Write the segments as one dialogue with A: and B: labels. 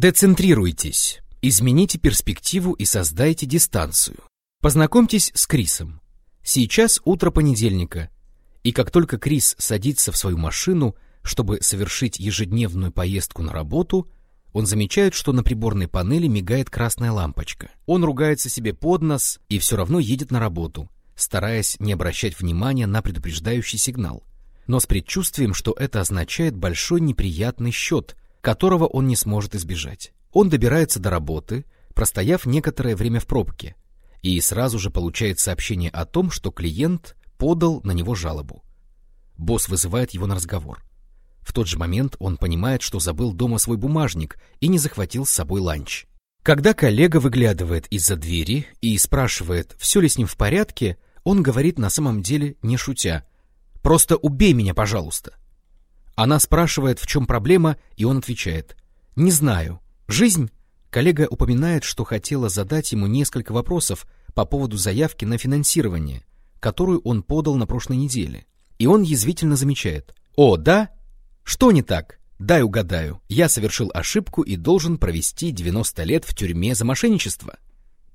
A: Децентрируйтесь, измените перспективу и создайте дистанцию. Познакомьтесь с Крисом. Сейчас утро понедельника, и как только Крис садится в свою машину, чтобы совершить ежедневную поездку на работу, он замечает, что на приборной панели мигает красная лампочка. Он ругается себе под нос и все равно едет на работу, стараясь не обращать внимания на предупреждающий сигнал, но с предчувствием, что это означает большой неприятный счет, которого он не сможет избежать. Он добирается до работы, простояв некоторое время в пробке, и сразу же получает сообщение о том, что клиент подал на него жалобу. Босс вызывает его на разговор. В тот же момент он понимает, что забыл дома свой бумажник и не захватил с собой ланч. Когда коллега выглядывает из-за двери и спрашивает, все ли с ним в порядке, он говорит на самом деле, не шутя, «Просто убей меня, пожалуйста». Она спрашивает, в чем проблема, и он отвечает, «Не знаю. Жизнь?» Коллега упоминает, что хотела задать ему несколько вопросов по поводу заявки на финансирование, которую он подал на прошлой неделе. И он язвительно замечает, «О, да? Что не так? Дай угадаю, я совершил ошибку и должен провести 90 лет в тюрьме за мошенничество.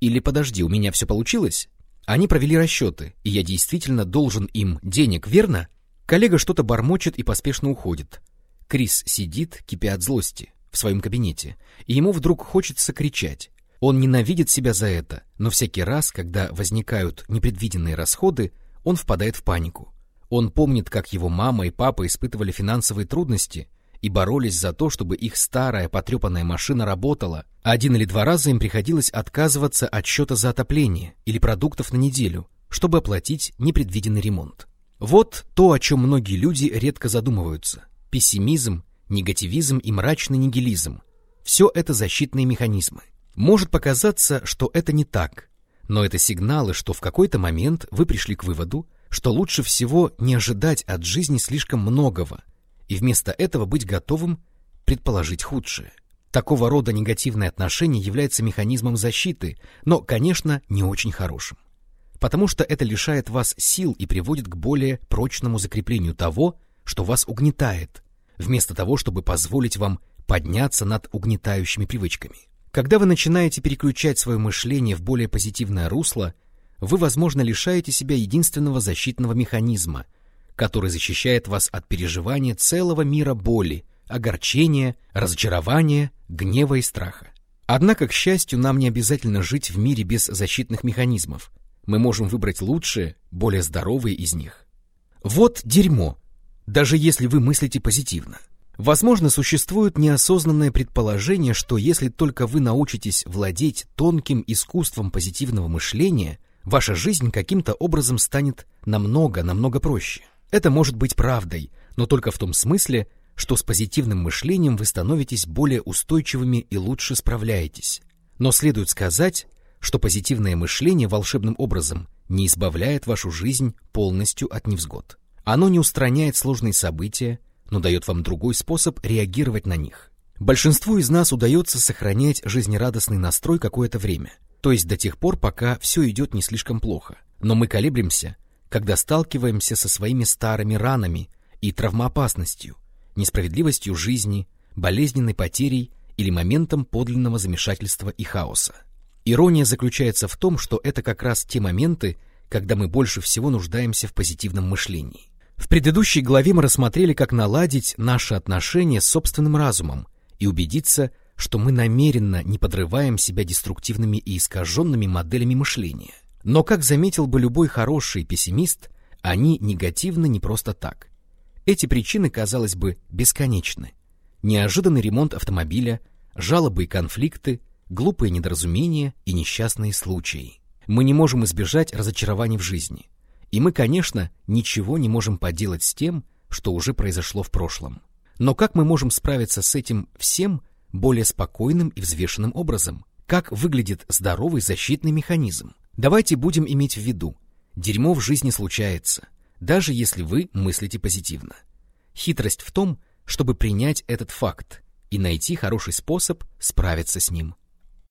A: Или подожди, у меня все получилось? Они провели расчеты, и я действительно должен им денег, верно? Коллега что-то бормочет и поспешно уходит. Крис сидит, кипя от злости, в своем кабинете, и ему вдруг хочется кричать. Он ненавидит себя за это, но всякий раз, когда возникают непредвиденные расходы, он впадает в панику. Он помнит, как его мама и папа испытывали финансовые трудности и боролись за то, чтобы их старая потрепанная машина работала. Один или два раза им приходилось отказываться от счета за отопление или продуктов на неделю, чтобы оплатить непредвиденный ремонт. Вот то, о чем многие люди редко задумываются. Пессимизм, негативизм и мрачный нигилизм – все это защитные механизмы. Может показаться, что это не так, но это сигналы, что в какой-то момент вы пришли к выводу, что лучше всего не ожидать от жизни слишком многого и вместо этого быть готовым предположить худшее. Такого рода негативное отношение является механизмом защиты, но, конечно, не очень хорошим. Потому что это лишает вас сил и приводит к более прочному закреплению того, что вас угнетает, вместо того, чтобы позволить вам подняться над угнетающими привычками. Когда вы начинаете переключать свое мышление в более позитивное русло, вы, возможно, лишаете себя единственного защитного механизма, который защищает вас от переживания целого мира боли, огорчения, разочарования, гнева и страха. Однако, к счастью, нам не обязательно жить в мире без защитных механизмов. Мы можем выбрать лучшие, более здоровые из них. Вот дерьмо, даже если вы мыслите позитивно. Возможно, существует неосознанное предположение, что если только вы научитесь владеть тонким искусством позитивного мышления, ваша жизнь каким-то образом станет намного-намного проще. Это может быть правдой, но только в том смысле, что с позитивным мышлением вы становитесь более устойчивыми и лучше справляетесь. Но следует сказать, что позитивное мышление волшебным образом не избавляет вашу жизнь полностью от невзгод. Оно не устраняет сложные события, но дает вам другой способ реагировать на них. Большинству из нас удается сохранять жизнерадостный настрой какое-то время – то есть до тех пор, пока все идет не слишком плохо. Но мы колеблемся, когда сталкиваемся со своими старыми ранами и травмоопасностью, несправедливостью жизни, болезненной потерей или моментом подлинного замешательства и хаоса. Ирония заключается в том, что это как раз те моменты, когда мы больше всего нуждаемся в позитивном мышлении. В предыдущей главе мы рассмотрели, как наладить наши отношения с собственным разумом и убедиться, что мы намеренно не подрываем себя деструктивными и искаженными моделями мышления. Но, как заметил бы любой хороший пессимист, они негативны не просто так. Эти причины, казалось бы, бесконечны. Неожиданный ремонт автомобиля, жалобы и конфликты, глупые недоразумения и несчастные случаи. Мы не можем избежать разочарований в жизни. И мы, конечно, ничего не можем поделать с тем, что уже произошло в прошлом. Но как мы можем справиться с этим всем, более спокойным и взвешенным образом. Как выглядит здоровый защитный механизм? Давайте будем иметь в виду, дерьмо в жизни случается, даже если вы мыслите позитивно. Хитрость в том, чтобы принять этот факт и найти хороший способ справиться с ним.